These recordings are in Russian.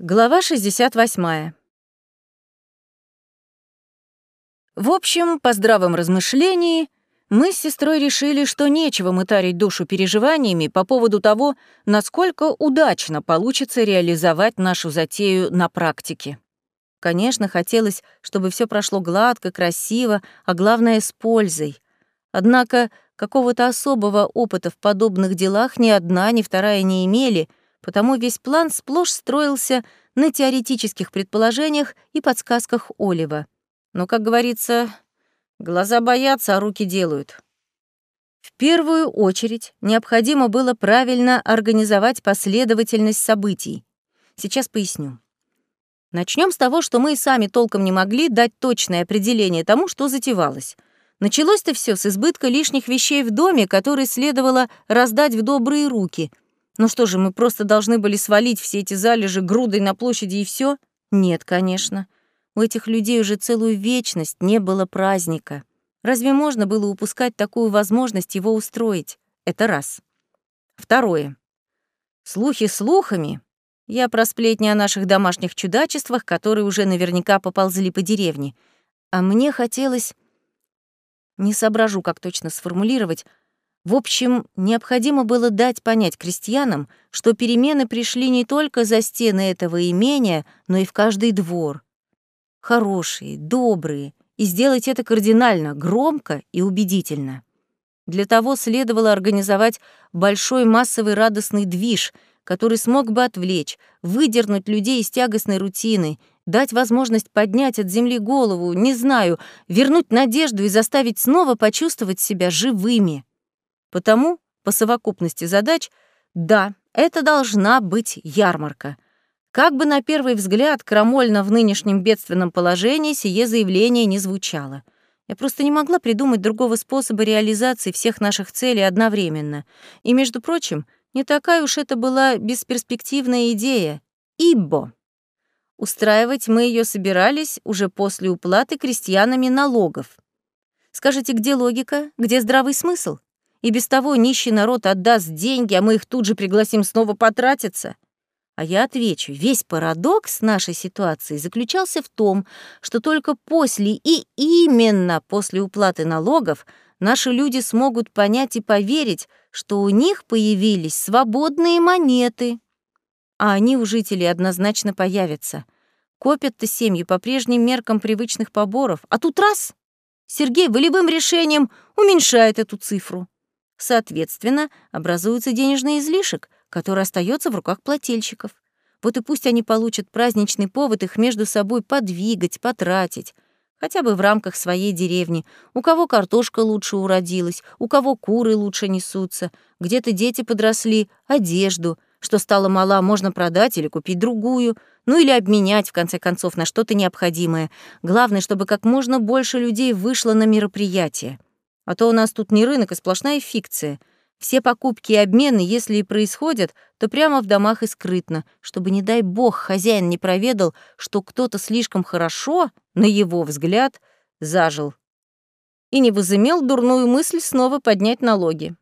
Глава 68. В общем, по здравом размышлении, мы с сестрой решили, что нечего мытарить душу переживаниями по поводу того, насколько удачно получится реализовать нашу затею на практике. Конечно, хотелось, чтобы все прошло гладко, красиво, а главное — с пользой. Однако какого-то особого опыта в подобных делах ни одна, ни вторая не имели — потому весь план сплошь строился на теоретических предположениях и подсказках Олива. Но, как говорится, глаза боятся, а руки делают. В первую очередь необходимо было правильно организовать последовательность событий. Сейчас поясню. Начнем с того, что мы и сами толком не могли дать точное определение тому, что затевалось. Началось-то все с избытка лишних вещей в доме, которые следовало раздать в добрые руки — ну что же, мы просто должны были свалить все эти залежи грудой на площади и все? Нет, конечно. У этих людей уже целую вечность не было праздника. Разве можно было упускать такую возможность его устроить? Это раз. Второе. Слухи слухами. Я про сплетни о наших домашних чудачествах, которые уже наверняка поползли по деревне. А мне хотелось... Не соображу, как точно сформулировать, в общем, необходимо было дать понять крестьянам, что перемены пришли не только за стены этого имения, но и в каждый двор. Хорошие, добрые, и сделать это кардинально, громко и убедительно. Для того следовало организовать большой массовый радостный движ, который смог бы отвлечь, выдернуть людей из тягостной рутины, дать возможность поднять от земли голову, не знаю, вернуть надежду и заставить снова почувствовать себя живыми. Потому, по совокупности задач, да, это должна быть ярмарка. Как бы на первый взгляд крамольно в нынешнем бедственном положении сие заявление не звучало. Я просто не могла придумать другого способа реализации всех наших целей одновременно. И, между прочим, не такая уж это была бесперспективная идея. Ибо. Устраивать мы ее собирались уже после уплаты крестьянами налогов. Скажите, где логика, где здравый смысл? И без того нищий народ отдаст деньги, а мы их тут же пригласим снова потратиться. А я отвечу, весь парадокс нашей ситуации заключался в том, что только после и именно после уплаты налогов наши люди смогут понять и поверить, что у них появились свободные монеты. А они у жителей однозначно появятся. Копят-то семьи по прежним меркам привычных поборов, а тут раз — Сергей волевым решением уменьшает эту цифру. Соответственно, образуется денежный излишек, который остается в руках плательщиков. Вот и пусть они получат праздничный повод их между собой подвигать, потратить, хотя бы в рамках своей деревни. У кого картошка лучше уродилась, у кого куры лучше несутся, где-то дети подросли, одежду, что стало мала, можно продать или купить другую, ну или обменять, в конце концов, на что-то необходимое. Главное, чтобы как можно больше людей вышло на мероприятие. А то у нас тут не рынок, а сплошная фикция. Все покупки и обмены, если и происходят, то прямо в домах и скрытно, чтобы, не дай бог, хозяин не проведал, что кто-то слишком хорошо, на его взгляд, зажил. И не возымел дурную мысль снова поднять налоги.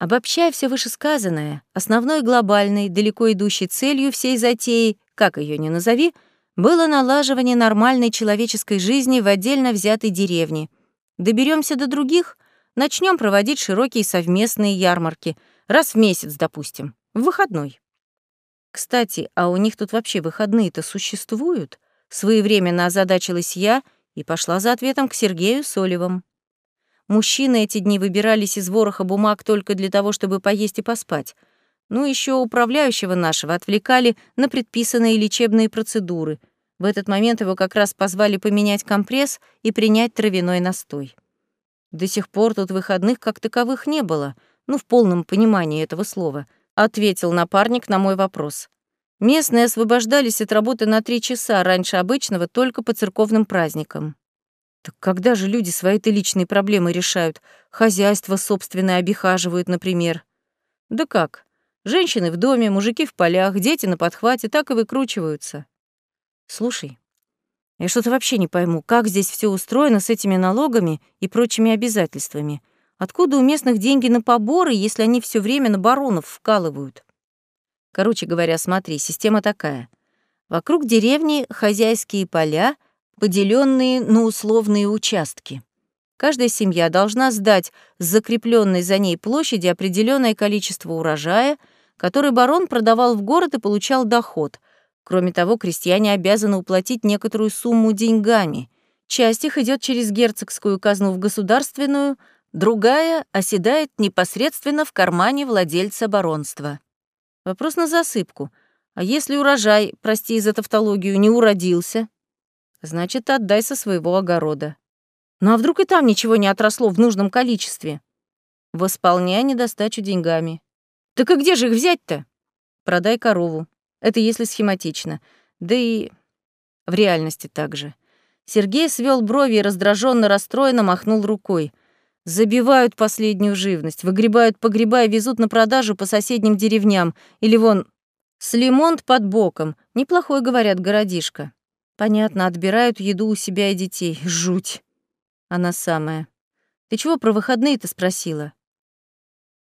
Обобщая все вышесказанное, основной глобальной, далеко идущей целью всей затеи, как ее ни назови, было налаживание нормальной человеческой жизни в отдельно взятой деревне — Доберемся до других, начнем проводить широкие совместные ярмарки, раз в месяц, допустим, в выходной. Кстати, а у них тут вообще выходные-то существуют? Своевременно озадачилась я и пошла за ответом к Сергею Солевым. Мужчины эти дни выбирались из вороха бумаг только для того, чтобы поесть и поспать. Ну, еще управляющего нашего отвлекали на предписанные лечебные процедуры — в этот момент его как раз позвали поменять компресс и принять травяной настой. До сих пор тут выходных как таковых не было, ну, в полном понимании этого слова, ответил напарник на мой вопрос. Местные освобождались от работы на три часа раньше обычного только по церковным праздникам. Так когда же люди свои-то личные проблемы решают? Хозяйство собственное обихаживают, например. Да как? Женщины в доме, мужики в полях, дети на подхвате так и выкручиваются. Слушай, я что-то вообще не пойму, как здесь все устроено с этими налогами и прочими обязательствами. Откуда у местных деньги на поборы, если они все время на баронов вкалывают? Короче говоря, смотри, система такая. Вокруг деревни хозяйские поля, поделенные на условные участки. Каждая семья должна сдать с закрепленной за ней площади определенное количество урожая, который барон продавал в город и получал доход. Кроме того, крестьяне обязаны уплатить некоторую сумму деньгами. Часть их идет через герцогскую казну в государственную, другая оседает непосредственно в кармане владельца баронства. Вопрос на засыпку. А если урожай, прости за тавтологию, не уродился? Значит, отдай со своего огорода. Ну а вдруг и там ничего не отросло в нужном количестве? Восполняй недостачу деньгами. Так и где же их взять-то? Продай корову. Это если схематично. Да и в реальности также. Сергей свел брови и раздраженно расстроенно махнул рукой. Забивают последнюю живность, выгребают погреба и везут на продажу по соседним деревням. Или вон, Слимонт под боком. Неплохой, говорят, городишко. Понятно, отбирают еду у себя и детей. Жуть. Она самая. Ты чего про выходные-то спросила?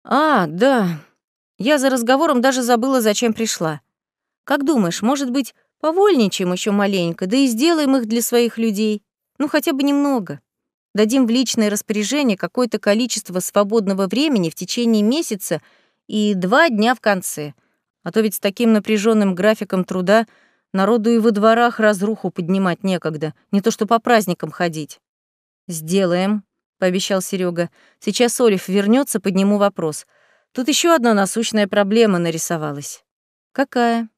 А, да. Я за разговором даже забыла, зачем пришла. Как думаешь, может быть, повольничаем еще маленько, да и сделаем их для своих людей? Ну, хотя бы немного. Дадим в личное распоряжение какое-то количество свободного времени в течение месяца и два дня в конце. А то ведь с таким напряженным графиком труда народу и во дворах разруху поднимать некогда, не то что по праздникам ходить. «Сделаем», — пообещал Серега. «Сейчас Олив вернется, подниму вопрос. Тут еще одна насущная проблема нарисовалась». «Какая?»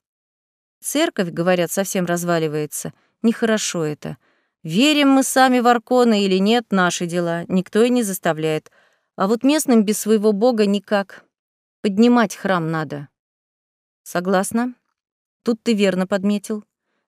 «Церковь, говорят, совсем разваливается. Нехорошо это. Верим мы сами в Аркона или нет, наши дела. Никто и не заставляет. А вот местным без своего бога никак. Поднимать храм надо». «Согласна. Тут ты верно подметил.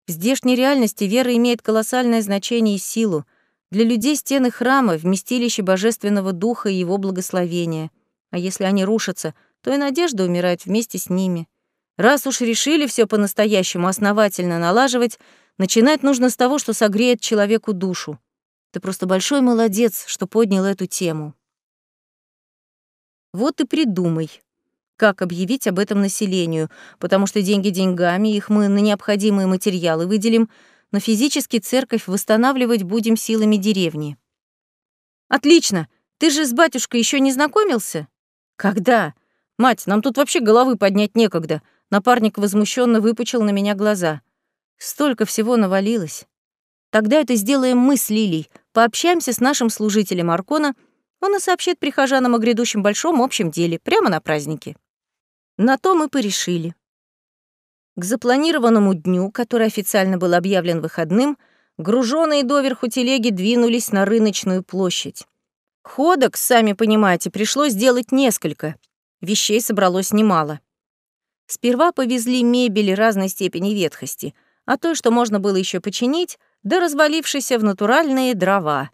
В здешней реальности вера имеет колоссальное значение и силу. Для людей стены храма — вместилище божественного духа и его благословения. А если они рушатся, то и надежда умирает вместе с ними. Раз уж решили все по-настоящему основательно налаживать, начинать нужно с того, что согреет человеку душу. Ты просто большой молодец, что поднял эту тему. Вот и придумай, как объявить об этом населению, потому что деньги деньгами, их мы на необходимые материалы выделим — но физически церковь восстанавливать будем силами деревни. Отлично. Ты же с батюшкой еще не знакомился? Когда? Мать, нам тут вообще головы поднять некогда. Напарник возмущенно выпучил на меня глаза. Столько всего навалилось. Тогда это сделаем мы с Лилей. Пообщаемся с нашим служителем Аркона. Он и сообщит прихожанам о грядущем большом общем деле, прямо на празднике. На то мы порешили. К запланированному дню, который официально был объявлен выходным, груженные доверху телеги двинулись на рыночную площадь. Ходок, сами понимаете, пришлось сделать несколько. Вещей собралось немало. Сперва повезли мебели разной степени ветхости, а то, что можно было еще починить, да развалившиеся в натуральные дрова.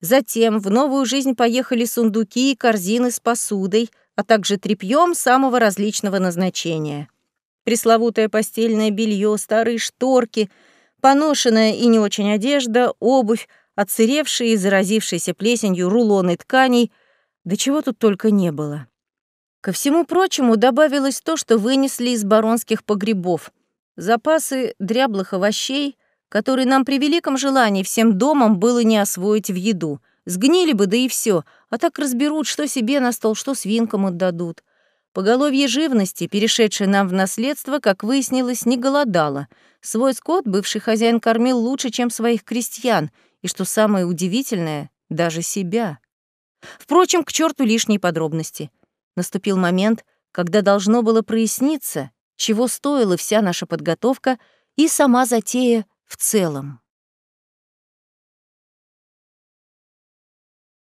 Затем в новую жизнь поехали сундуки и корзины с посудой, а также тряпьем самого различного назначения пресловутое постельное белье, старые шторки, поношенная и не очень одежда, обувь, отсыревшие и заразившиеся плесенью рулоны тканей, да чего тут только не было. Ко всему прочему добавилось то, что вынесли из баронских погребов. Запасы дряблых овощей, которые нам при великом желании всем домом было не освоить в еду. Сгнили бы, да и все, а так разберут, что себе на стол, что свинкам отдадут. Поголовье живности, перешедшее нам в наследство, как выяснилось, не голодало. Свой скот бывший хозяин кормил лучше, чем своих крестьян, и, что самое удивительное, даже себя. Впрочем, к черту лишние подробности. Наступил момент, когда должно было проясниться, чего стоила вся наша подготовка и сама затея в целом.